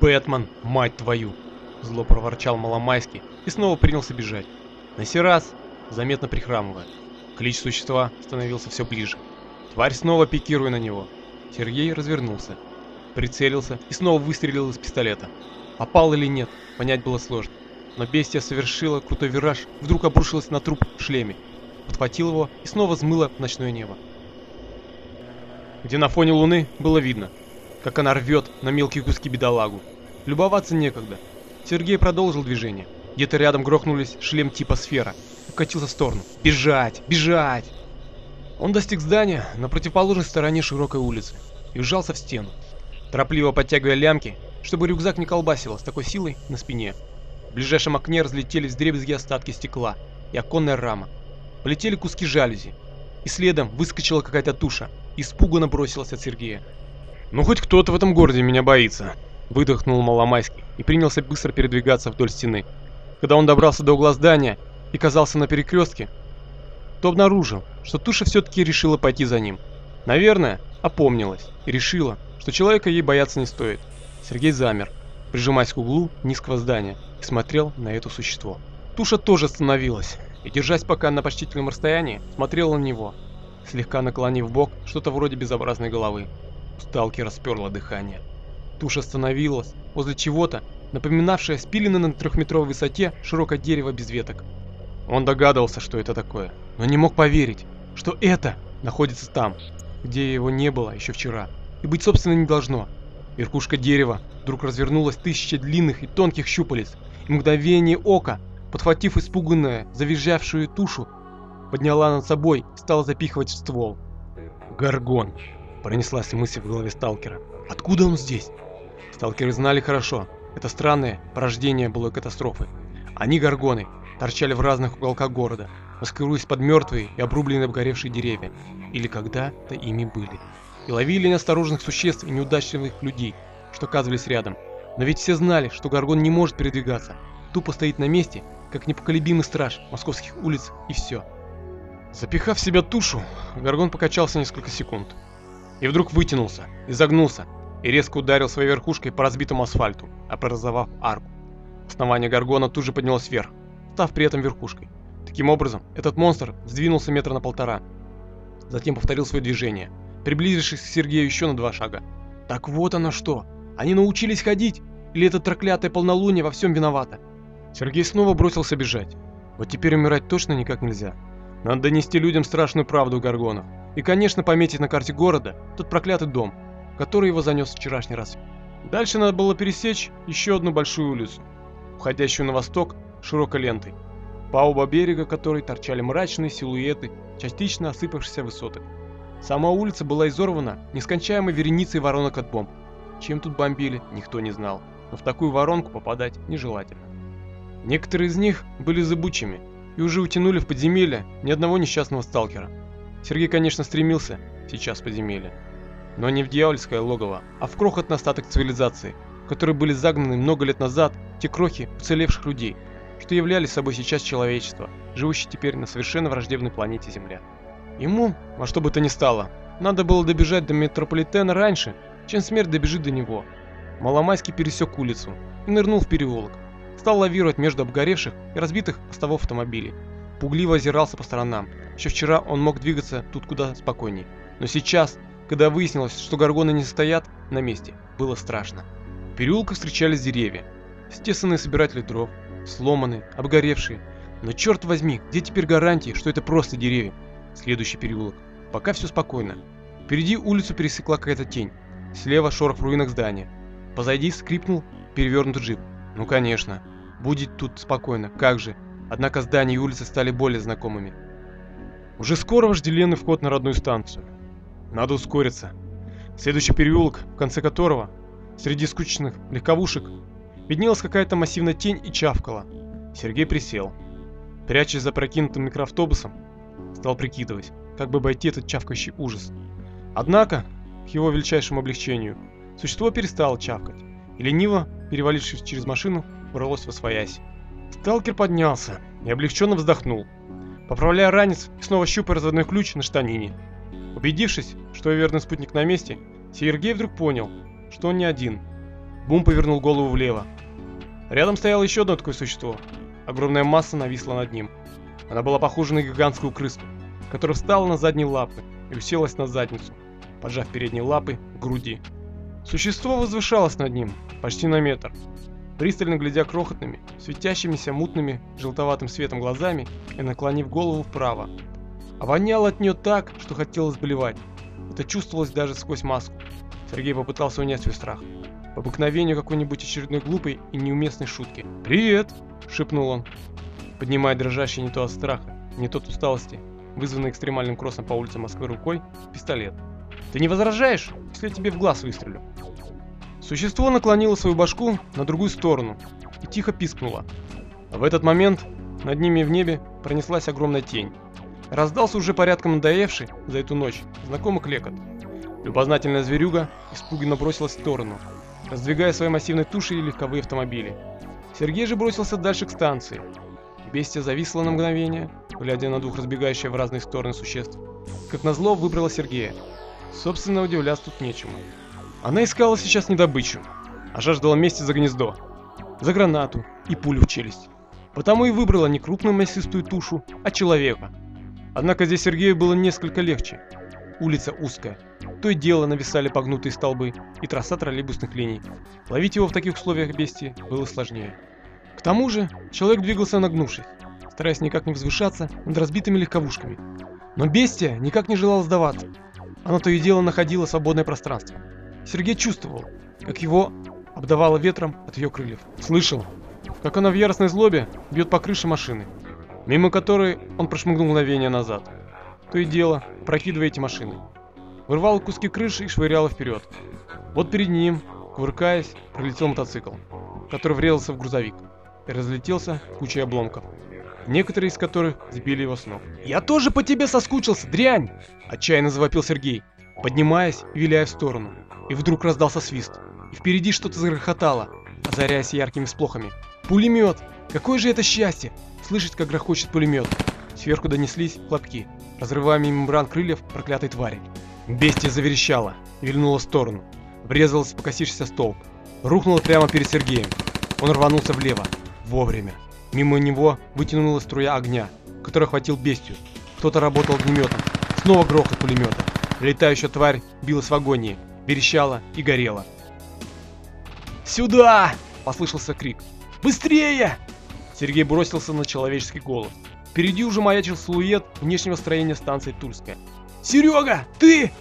Бэтмен, мать твою!» Зло проворчал Маломайский и снова принялся бежать. На сей раз, заметно прихрамывая. Клич существа становился все ближе. Тварь снова пикируя на него. Сергей развернулся, прицелился и снова выстрелил из пистолета. Попал или нет, понять было сложно. Но бестия совершила крутой вираж, вдруг обрушилась на труп в шлеме, подхватил его и снова взмыла в ночное небо. Где на фоне луны было видно, как она рвет на мелкие куски бедолагу. Любоваться некогда. Сергей продолжил движение. Где-то рядом грохнулись шлем типа сфера. Укатился в сторону. Бежать! Бежать! Он достиг здания на противоположной стороне широкой улицы и вжался в стену, торопливо подтягивая лямки, чтобы рюкзак не колбасило с такой силой на спине. В ближайшем окне разлетелись дребезги остатки стекла и оконная рама. Полетели куски жалюзи, и следом выскочила какая-то туша испуганно бросилась от Сергея. «Ну хоть кто-то в этом городе меня боится», — выдохнул Маломайский и принялся быстро передвигаться вдоль стены. Когда он добрался до угла здания и казался на перекрестке, то обнаружил, что туша все-таки решила пойти за ним. Наверное, опомнилась и решила, что человека ей бояться не стоит. Сергей замер, прижимаясь к углу низкого здания, и смотрел на это существо. Туша тоже остановилась, и, держась пока на почтительном расстоянии, смотрела на него, слегка наклонив бок что-то вроде безобразной головы. У сталкера сперло дыхание. Туша остановилась возле чего-то, напоминавшее спиленное на трехметровой высоте широкое дерево без веток. Он догадывался, что это такое, но не мог поверить, что это находится там, где его не было еще вчера, и быть собственно не должно. Верхушка дерева вдруг развернулась тысяча длинных и тонких щупалец, и мгновение ока подхватив испуганную, завизжавшую тушу, подняла над собой и стала запихивать в ствол. «Гаргон!» – пронеслась мысль в голове сталкера. «Откуда он здесь?» Сталкеры знали хорошо. Это странное порождение было катастрофы. Они, гаргоны, торчали в разных уголках города, маскируясь под мертвые и обрубленные обгоревшие деревья. Или когда-то ими были. И ловили неосторожных существ и неудачливых людей, что оказывались рядом. Но ведь все знали, что Гаргон не может передвигаться. Тупо стоит на месте как непоколебимый страж московских улиц и все. Запихав в себя тушу, Гаргон покачался несколько секунд. И вдруг вытянулся, изогнулся и резко ударил своей верхушкой по разбитому асфальту, образовав арку. Основание Гаргона тут же поднялось вверх, став при этом верхушкой. Таким образом, этот монстр сдвинулся метра на полтора. Затем повторил свое движение, приблизившись к Сергею еще на два шага. Так вот оно что! Они научились ходить? Или это проклятое полнолуние во всем виновато? Сергей снова бросился бежать. Вот теперь умирать точно никак нельзя. Надо донести людям страшную правду Гаргонов. И, конечно, пометить на карте города тот проклятый дом, который его занес вчерашний раз. Дальше надо было пересечь еще одну большую улицу, уходящую на восток широкой лентой, по оба берега которой торчали мрачные силуэты частично осыпавшихся высоток. Сама улица была изорвана нескончаемой вереницей воронок от бомб. Чем тут бомбили, никто не знал, но в такую воронку попадать нежелательно. Некоторые из них были зыбучими и уже утянули в подземелье ни одного несчастного сталкера. Сергей, конечно, стремился сейчас подземелье, но не в дьявольское логово, а в крохотный остаток цивилизации, в который были загнаны много лет назад те крохи уцелевших людей, что являли собой сейчас человечество, живущее теперь на совершенно враждебной планете Земля. Ему, во что бы то ни стало, надо было добежать до метрополитена раньше, чем смерть добежит до него. Маломайский пересек улицу и нырнул в переулок стал лавировать между обгоревших и разбитых остовов автомобилей. Пугливо озирался по сторонам. Еще вчера он мог двигаться тут куда спокойней. Но сейчас, когда выяснилось, что горгоны не стоят на месте, было страшно. В переулках встречались деревья. Стесанные собиратели дров, сломанные, обгоревшие. Но черт возьми, где теперь гарантии, что это просто деревья? Следующий переулок. Пока все спокойно. Впереди улицу пересекла какая-то тень. Слева шорох в руинах здания. Позади скрипнул перевернутый джип. Ну конечно. Будет тут спокойно, как же. Однако здания и улицы стали более знакомыми. Уже скоро вожделенный вход на родную станцию. Надо ускориться. Следующий переулок, в конце которого, среди скучных легковушек, виднелась какая-то массивная тень и чавкала. Сергей присел. Прячась за прокинутым микроавтобусом, стал прикидывать, как бы обойти этот чавкающий ужас. Однако, к его величайшему облегчению, существо перестало чавкать и лениво, перевалившись через машину, бралось во своясь. Сталкер поднялся и облегченно вздохнул, поправляя ранец и снова щупая разводной ключ на штанине. Убедившись, что верный спутник на месте, Сергей вдруг понял, что он не один. Бум повернул голову влево. Рядом стояло еще одно такое существо. Огромная масса нависла над ним. Она была похожа на гигантскую крысу, которая встала на задние лапы и уселась на задницу, поджав передние лапы к груди. Существо возвышалось над ним, почти на метр, пристально глядя крохотными, светящимися мутными желтоватым светом глазами и наклонив голову вправо. А воняло от нее так, что хотелось блевать. Это чувствовалось даже сквозь маску. Сергей попытался унять свой страх. По обыкновению какой-нибудь очередной глупой и неуместной шутки. «Привет!» – шепнул он, поднимая дрожащий не то от страха, не то от усталости, вызванный экстремальным кроссом по улице Москвы рукой, пистолет. «Ты не возражаешь, если я тебе в глаз выстрелю?» Существо наклонило свою башку на другую сторону и тихо пискнуло. В этот момент над ними в небе пронеслась огромная тень. Раздался уже порядком надоевший за эту ночь знакомый клекот. Любознательная зверюга испуганно бросилась в сторону, раздвигая своей массивной тушей легковые автомобили. Сергей же бросился дальше к станции. Бестия зависла на мгновение, глядя на двух разбегающих в разные стороны существ. Как назло, выбрала Сергея. Собственно, удивляться тут нечему. Она искала сейчас не добычу, а жаждала мести за гнездо, за гранату и пулю в челюсть. Потому и выбрала не крупную мясистую тушу, а человека. Однако здесь Сергею было несколько легче. Улица узкая, то и дело нависали погнутые столбы и трасса троллейбусных линий. Ловить его в таких условиях бестии было сложнее. К тому же, человек двигался нагнувшись, стараясь никак не возвышаться над разбитыми легковушками. Но бестия никак не желала сдаваться. Она то и дело находила свободное пространство. Сергей чувствовал, как его обдавало ветром от ее крыльев. Слышал, как она в яростной злобе бьет по крыше машины, мимо которой он прошмыгнул мгновение назад. То и дело, прокидывая эти машины. Вырвал куски крыши и швырял вперед. Вот перед ним, кувыркаясь, пролетел мотоцикл, который врезался в грузовик и разлетелся кучей обломков, некоторые из которых сбили его с ног. «Я тоже по тебе соскучился, дрянь!» – отчаянно завопил Сергей, поднимаясь и виляя в сторону. И вдруг раздался свист. И впереди что-то загрохотало, озаряясь яркими сплохами. Пулемет! Какое же это счастье! Слышать, как грохочет пулемет. Сверху донеслись хлопки, разрываемые мембран крыльев проклятой твари. Бестия заверещала, вильнула в сторону, врезалась в покосившийся столб, рухнула прямо перед Сергеем. Он рванулся влево, вовремя. Мимо него вытянула струя огня, который охватил бестию. Кто-то работал огнеметом. Снова грохот пулемета. Летающая тварь билась в агонии, верещала и горела. «Сюда!» – послышался крик. «Быстрее!» Сергей бросился на человеческий голос. Впереди уже маячил силуэт внешнего строения станции Тульская. «Серега, ты?»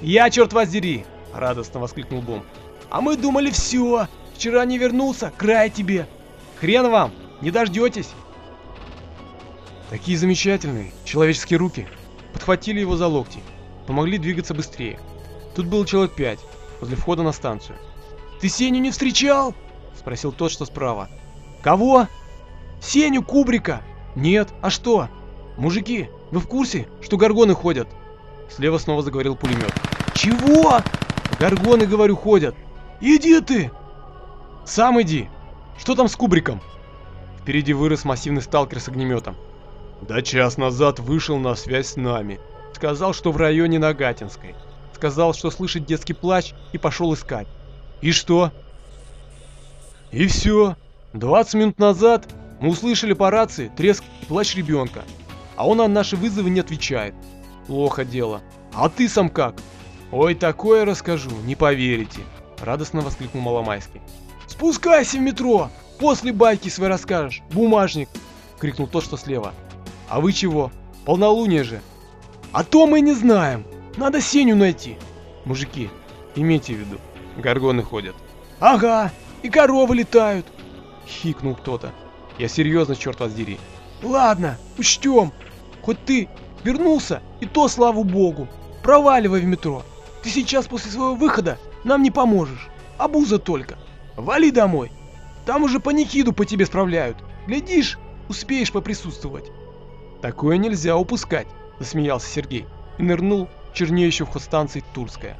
«Я, черт возьми!» – радостно воскликнул Бом. «А мы думали все! Вчера не вернулся, край тебе! Хрен вам, не дождетесь!» Такие замечательные человеческие руки подхватили его за локти, помогли двигаться быстрее. Тут было человек пять, возле входа на станцию. «Ты Сеню не встречал?» – спросил тот, что справа. «Кого?» «Сеню Кубрика!» «Нет, а что?» «Мужики, вы в курсе, что горгоны ходят?» Слева снова заговорил пулемет. «Чего?» «Горгоны, говорю, ходят!» «Иди ты!» «Сам иди!» «Что там с Кубриком?» Впереди вырос массивный сталкер с огнеметом. «Да час назад вышел на связь с нами. Сказал, что в районе Нагатинской сказал, что слышит детский плач и пошел искать. И что? И все. 20 минут назад мы услышали по рации треск и плач ребенка, а он на наши вызовы не отвечает. Плохо дело. А ты сам как? Ой, такое расскажу, не поверите. Радостно воскликнул Маломайский. Спускайся в метро, после байки свои расскажешь, бумажник. Крикнул тот, что слева. А вы чего? Полнолуние же. А то мы не знаем. Надо Сеню найти. Мужики, имейте в виду, горгоны ходят. Ага, и коровы летают. Хикнул кто-то. Я серьезно, черт вас дери. Ладно, учтем. Хоть ты вернулся, и то слава богу. Проваливай в метро. Ты сейчас после своего выхода нам не поможешь. Абуза только. Вали домой. Там уже паникиду по тебе справляют. Глядишь, успеешь поприсутствовать. Такое нельзя упускать, засмеялся Сергей и нырнул чернеющую вход станции Турская.